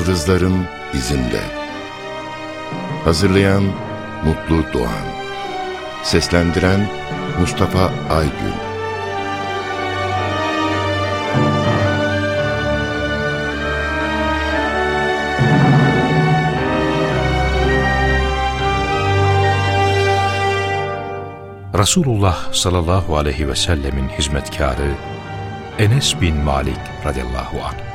Yıldızların izinde. Hazırlayan Mutlu Doğan. Seslendiren Mustafa Aygün. Resulullah sallallahu aleyhi ve sellemin hizmetkarı Enes bin Malik radıyallahu anh.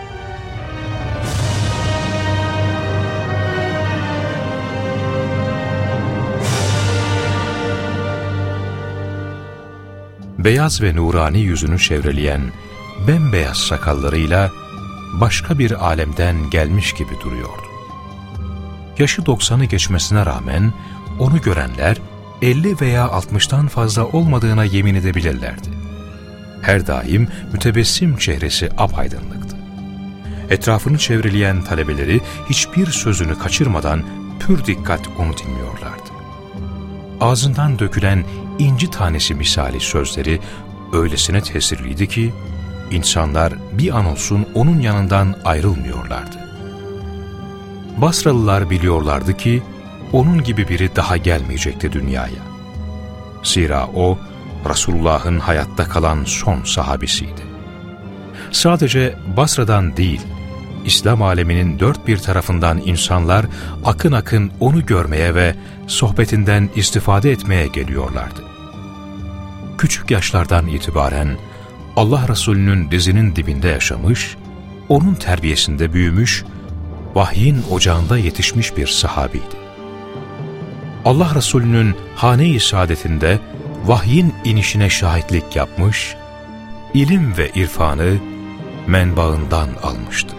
Beyaz ve nurani yüzünü çevreleyen bembeyaz sakallarıyla başka bir alemden gelmiş gibi duruyordu. Yaşı 90'ı geçmesine rağmen onu görenler 50 veya 60'tan fazla olmadığına yemin edebilirlerdi. Her daim mütebessim çehresi apaydınlıktı. Etrafını çevreleyen talebeleri hiçbir sözünü kaçırmadan pür dikkat onu dinliyorlardı. Ağzından dökülen inci tanesi misali sözleri öylesine tesirliydi ki, insanlar bir an olsun onun yanından ayrılmıyorlardı. Basralılar biliyorlardı ki, onun gibi biri daha gelmeyecekti dünyaya. Zira o, Resulullah'ın hayatta kalan son sahabisiydi. Sadece Basra'dan değil, İslam aleminin dört bir tarafından insanlar akın akın onu görmeye ve sohbetinden istifade etmeye geliyorlardı. Küçük yaşlardan itibaren Allah Resulü'nün dizinin dibinde yaşamış, onun terbiyesinde büyümüş, vahyin ocağında yetişmiş bir sahabiydi. Allah Resulü'nün hane-i saadetinde vahyin inişine şahitlik yapmış, ilim ve irfanı menbaından almıştı.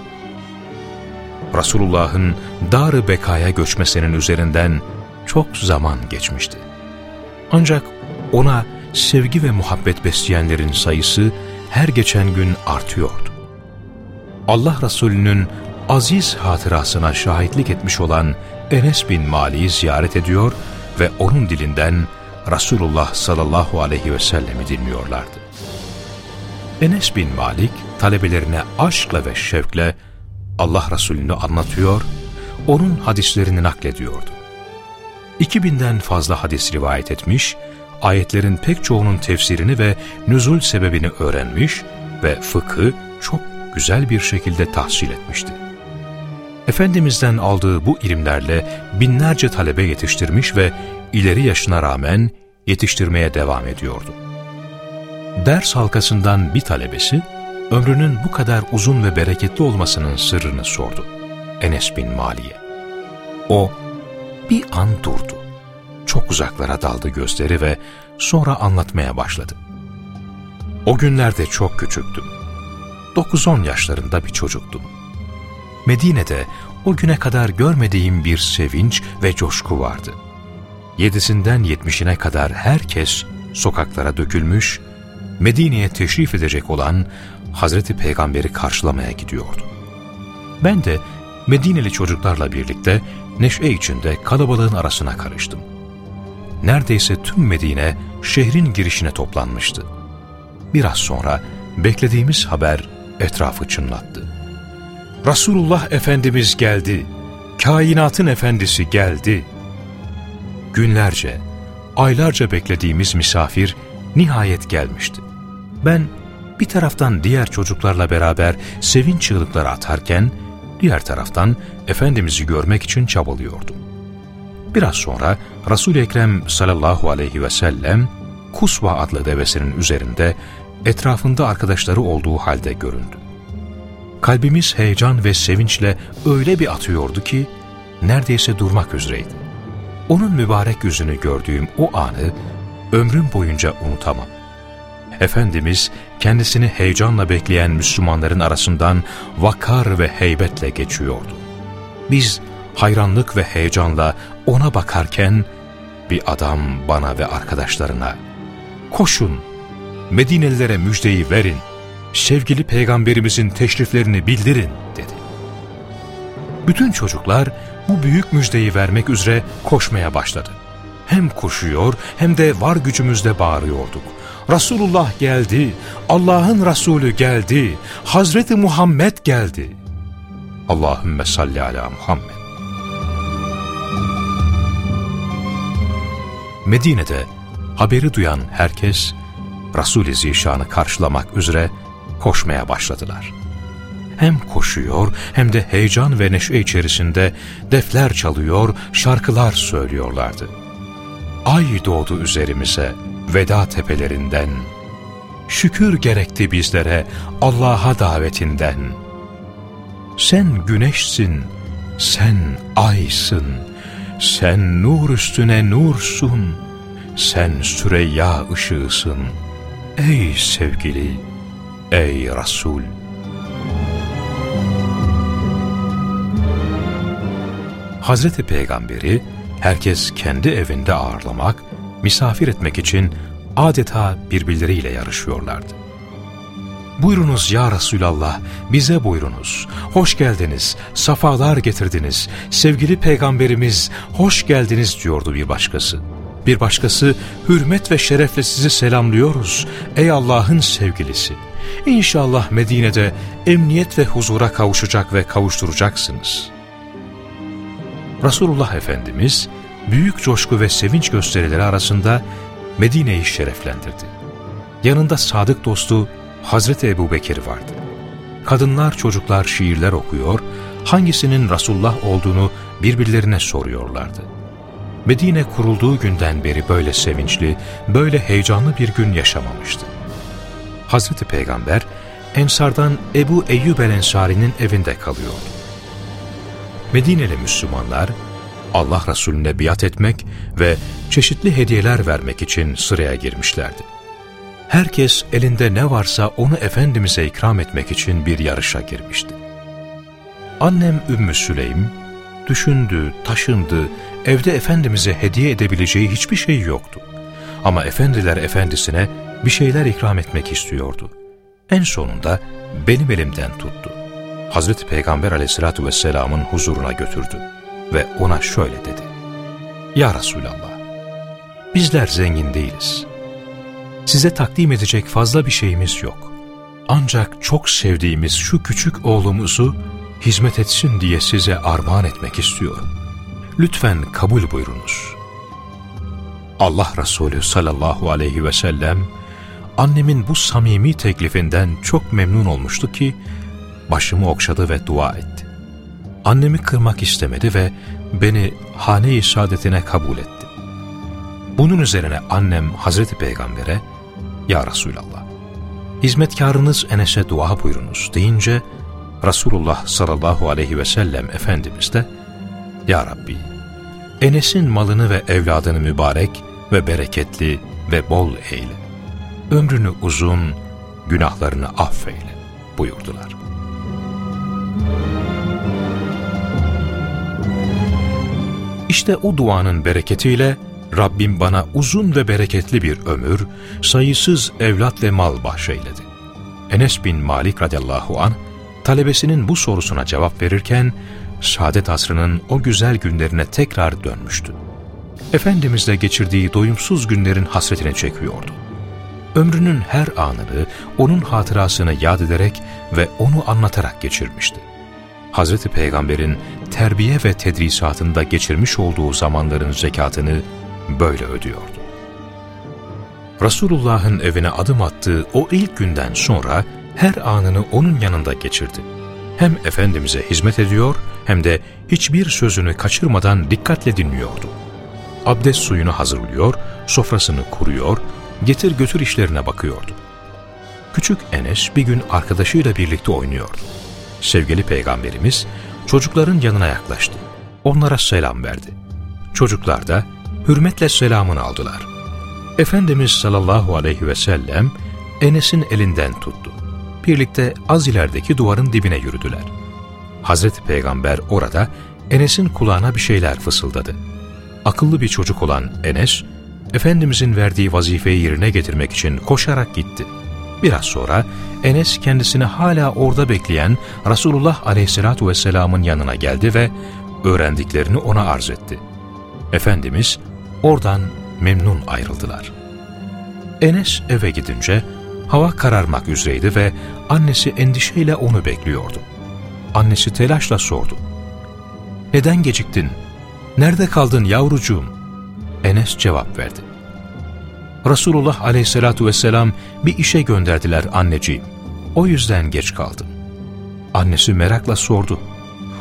Resulullah'ın dar bekaya göçmesinin üzerinden çok zaman geçmişti. Ancak ona sevgi ve muhabbet besleyenlerin sayısı her geçen gün artıyordu. Allah Resulü'nün aziz hatırasına şahitlik etmiş olan Enes bin Mali'yi ziyaret ediyor ve onun dilinden Resulullah sallallahu aleyhi ve sellemi dinliyorlardı. Enes bin Malik talebelerine aşkla ve şevkle Allah Resulü'nü anlatıyor, onun hadislerini naklediyordu. 2000'den fazla hadis rivayet etmiş, ayetlerin pek çoğunun tefsirini ve nüzul sebebini öğrenmiş ve fıkı çok güzel bir şekilde tahsil etmişti. Efendimiz'den aldığı bu ilimlerle binlerce talebe yetiştirmiş ve ileri yaşına rağmen yetiştirmeye devam ediyordu. Ders halkasından bir talebesi, ömrünün bu kadar uzun ve bereketli olmasının sırrını sordu Enes bin Mali'ye. O bir an durdu. Çok uzaklara daldı gözleri ve sonra anlatmaya başladı. O günlerde çok küçüktüm. 9-10 yaşlarında bir çocuktum. Medine'de o güne kadar görmediğim bir sevinç ve coşku vardı. Yedisinden yetmişine kadar herkes sokaklara dökülmüş, Medine'ye teşrif edecek olan Hazreti Peygamber'i karşılamaya gidiyordu. Ben de Medineli çocuklarla birlikte neşe içinde kalabalığın arasına karıştım. Neredeyse tüm Medine şehrin girişine toplanmıştı. Biraz sonra beklediğimiz haber etrafı çınlattı. Resulullah Efendimiz geldi, kainatın efendisi geldi. Günlerce, aylarca beklediğimiz misafir nihayet gelmişti. Ben bir taraftan diğer çocuklarla beraber sevinç çığlıkları atarken, diğer taraftan Efendimiz'i görmek için çabalıyordum. Biraz sonra Resul-i Ekrem sallallahu aleyhi ve sellem Kusva adlı devesinin üzerinde etrafında arkadaşları olduğu halde göründü. Kalbimiz heyecan ve sevinçle öyle bir atıyordu ki neredeyse durmak üzereydi. Onun mübarek yüzünü gördüğüm o anı ömrüm boyunca unutamam. Efendimiz kendisini heyecanla bekleyen Müslümanların arasından vakar ve heybetle geçiyordu. Biz hayranlık ve heyecanla ona bakarken bir adam bana ve arkadaşlarına ''Koşun, Medinelilere müjdeyi verin, sevgili peygamberimizin teşriflerini bildirin.'' dedi. Bütün çocuklar bu büyük müjdeyi vermek üzere koşmaya başladı. Hem koşuyor hem de var gücümüzle bağırıyorduk. Resulullah geldi, Allah'ın Resulü geldi, Hazreti Muhammed geldi. Allahümme salli ala Muhammed. Medine'de haberi duyan herkes Resul-i Zişan'ı karşılamak üzere koşmaya başladılar. Hem koşuyor hem de heyecan ve neşe içerisinde defler çalıyor, şarkılar söylüyorlardı. Ay doğdu üzerimize veda tepelerinden. Şükür gerekti bizlere Allah'a davetinden. Sen güneşsin, sen aysın, sen nur üstüne nursun, sen Süreyya ışığısın. Ey sevgili, ey Resul! Hazreti Peygamberi herkes kendi evinde ağırlamak, misafir etmek için adeta birbirleriyle yarışıyorlardı. Buyurunuz ya Resulallah, bize buyurunuz. Hoş geldiniz, safalar getirdiniz. Sevgili peygamberimiz, hoş geldiniz diyordu bir başkası. Bir başkası, hürmet ve şerefle sizi selamlıyoruz. Ey Allah'ın sevgilisi. İnşallah Medine'de emniyet ve huzura kavuşacak ve kavuşturacaksınız. Resulullah Efendimiz, büyük coşku ve sevinç gösterileri arasında Medine'yi şereflendirdi. Yanında sadık dostu Hazreti Ebu Bekir vardı. Kadınlar çocuklar şiirler okuyor, hangisinin Resulullah olduğunu birbirlerine soruyorlardı. Medine kurulduğu günden beri böyle sevinçli, böyle heyecanlı bir gün yaşamamıştı. Hazreti Peygamber, Ensardan Ebu Eyyub el Ensari'nin evinde kalıyordu. Medineli Müslümanlar, Allah Resulüne biat etmek ve çeşitli hediyeler vermek için sıraya girmişlerdi. Herkes elinde ne varsa onu Efendimiz'e ikram etmek için bir yarışa girmişti. Annem Ümmü Süleym, düşündü, taşındı, evde Efendimiz'e hediye edebileceği hiçbir şey yoktu. Ama efendiler efendisine bir şeyler ikram etmek istiyordu. En sonunda benim elimden tuttu. Hazreti Peygamber aleyhissalatü vesselamın huzuruna götürdü ve ona şöyle dedi. Ya Resulallah, bizler zengin değiliz. Size takdim edecek fazla bir şeyimiz yok. Ancak çok sevdiğimiz şu küçük oğlumuzu hizmet etsin diye size armağan etmek istiyorum. Lütfen kabul buyurunuz. Allah Resulü sallallahu aleyhi ve sellem annemin bu samimi teklifinden çok memnun olmuştu ki başımı okşadı ve dua etti. Annemi kırmak istemedi ve beni hane-i saadetine kabul etti. Bunun üzerine annem Hazreti Peygamber'e, Ya Resulallah, hizmetkarınız Enes'e dua buyurunuz deyince, Resulullah sallallahu aleyhi ve sellem Efendimiz de, Ya Rabbi, Enes'in malını ve evladını mübarek ve bereketli ve bol eyle. Ömrünü uzun, günahlarını affeyle buyurdular. İşte o duanın bereketiyle Rabbim bana uzun ve bereketli bir ömür, sayısız evlat ve mal bahşeyledi. Enes bin Malik radıyallahu an talebesinin bu sorusuna cevap verirken, saadet asrının o güzel günlerine tekrar dönmüştü. Efendimizle geçirdiği doyumsuz günlerin hasretini çekiyordu. Ömrünün her anını onun hatırasını yad ederek ve onu anlatarak geçirmişti. Hazreti Peygamber'in terbiye ve tedrisatında geçirmiş olduğu zamanların zekatını böyle ödüyordu. Resulullah'ın evine adım attığı o ilk günden sonra her anını onun yanında geçirdi. Hem Efendimiz'e hizmet ediyor hem de hiçbir sözünü kaçırmadan dikkatle dinliyordu. Abdest suyunu hazırlıyor, sofrasını kuruyor, getir götür işlerine bakıyordu. Küçük Enes bir gün arkadaşıyla birlikte oynuyordu. Sevgili Peygamberimiz çocukların yanına yaklaştı. Onlara selam verdi. Çocuklar da hürmetle selamını aldılar. Efendimiz sallallahu aleyhi ve sellem Enes'in elinden tuttu. Birlikte az ilerideki duvarın dibine yürüdüler. Hazreti Peygamber orada Enes'in kulağına bir şeyler fısıldadı. Akıllı bir çocuk olan Enes, Efendimizin verdiği vazifeyi yerine getirmek için koşarak gitti. Biraz sonra Enes kendisini hala orada bekleyen Resulullah aleyhissalatu vesselamın yanına geldi ve öğrendiklerini ona arz etti. Efendimiz oradan memnun ayrıldılar. Enes eve gidince hava kararmak üzereydi ve annesi endişeyle onu bekliyordu. annesi telaşla sordu. Neden geciktin? Nerede kaldın yavrucuğum? Enes cevap verdi. Resulullah aleyhissalatu vesselam bir işe gönderdiler anneciğim. O yüzden geç kaldım. Annesi merakla sordu.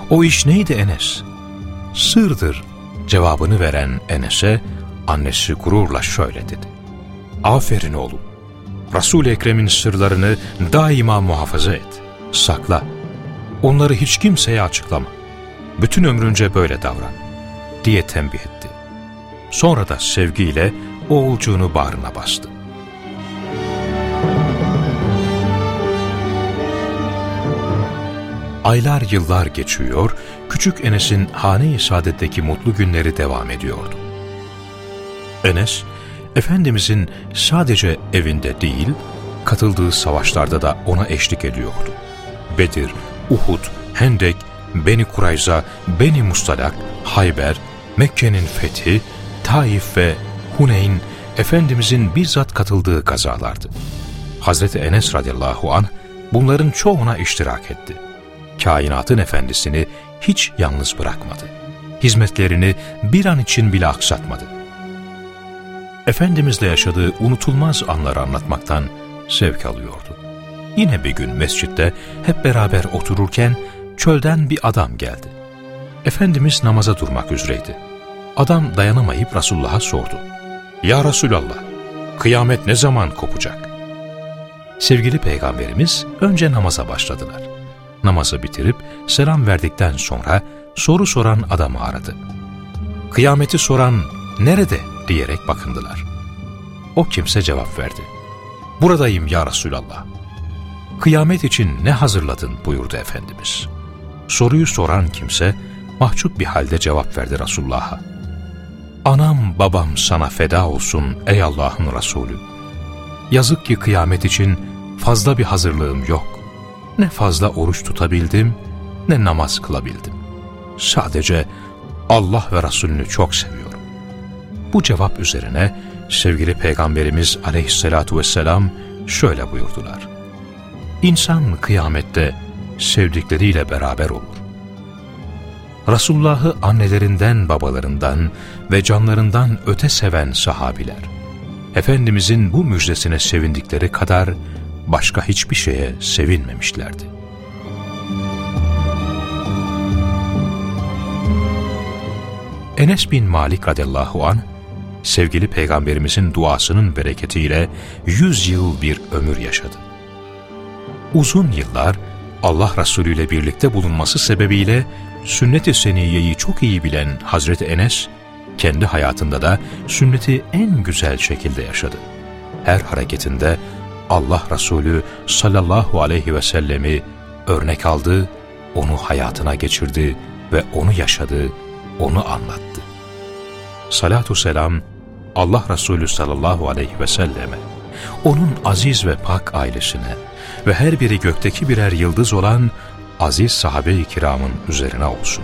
O iş neydi Enes? Sırdır cevabını veren Enes'e annesi gururla şöyle dedi. Aferin oğlum. Resul-i Ekrem'in sırlarını daima muhafaza et. Sakla. Onları hiç kimseye açıklama. Bütün ömrünce böyle davran. Diye tembih etti. Sonra da sevgiyle oğulcuğunu bağrına bastı. Aylar yıllar geçiyor, küçük Enes'in hane-i saadetteki mutlu günleri devam ediyordu. Enes, Efendimizin sadece evinde değil, katıldığı savaşlarda da ona eşlik ediyordu. Bedir, Uhud, Hendek, Beni Kurayza, Beni Mustalak, Hayber, Mekke'nin fethi, Taif ve Huneyn, Efendimizin bizzat katıldığı gazalardı. Hazreti Enes radıyallahu anh bunların çoğuna iştirak etti. Kainatın efendisini hiç yalnız bırakmadı. Hizmetlerini bir an için bile aksatmadı. Efendimizle yaşadığı unutulmaz anları anlatmaktan zevk alıyordu. Yine bir gün mescitte hep beraber otururken çölden bir adam geldi. Efendimiz namaza durmak üzereydi. Adam dayanamayıp Resulullah'a sordu. Ya Resulallah, kıyamet ne zaman kopacak? Sevgili Peygamberimiz önce namaza başladılar. Namazı bitirip selam verdikten sonra soru soran adamı aradı. Kıyameti soran nerede diyerek bakındılar. O kimse cevap verdi. Buradayım ya Resulallah. Kıyamet için ne hazırladın buyurdu Efendimiz. Soruyu soran kimse mahcup bir halde cevap verdi Resulullah'a. Anam babam sana feda olsun ey Allah'ın Resulü. Yazık ki kıyamet için fazla bir hazırlığım yok. Ne fazla oruç tutabildim ne namaz kılabildim. Sadece Allah ve Resulünü çok seviyorum. Bu cevap üzerine sevgili Peygamberimiz aleyhissalatu vesselam şöyle buyurdular. İnsan kıyamette sevdikleriyle beraber olur. Resulullah'ı annelerinden, babalarından ve canlarından öte seven sahabiler, Efendimizin bu müjdesine sevindikleri kadar başka hiçbir şeye sevinmemişlerdi. Enes bin Malik radıyallahu an sevgili peygamberimizin duasının bereketiyle yüz yıl bir ömür yaşadı. Uzun yıllar Allah Resulü ile birlikte bulunması sebebiyle sünnet-i seniyeyi çok iyi bilen Hazreti Enes, kendi hayatında da sünneti en güzel şekilde yaşadı. Her hareketinde Allah Resulü sallallahu aleyhi ve sellemi örnek aldı, onu hayatına geçirdi ve onu yaşadı, onu anlattı. Salatu selam Allah Resulü sallallahu aleyhi ve selleme, onun aziz ve pak ailesine ve her biri gökteki birer yıldız olan aziz sahabe-i kiramın üzerine olsun.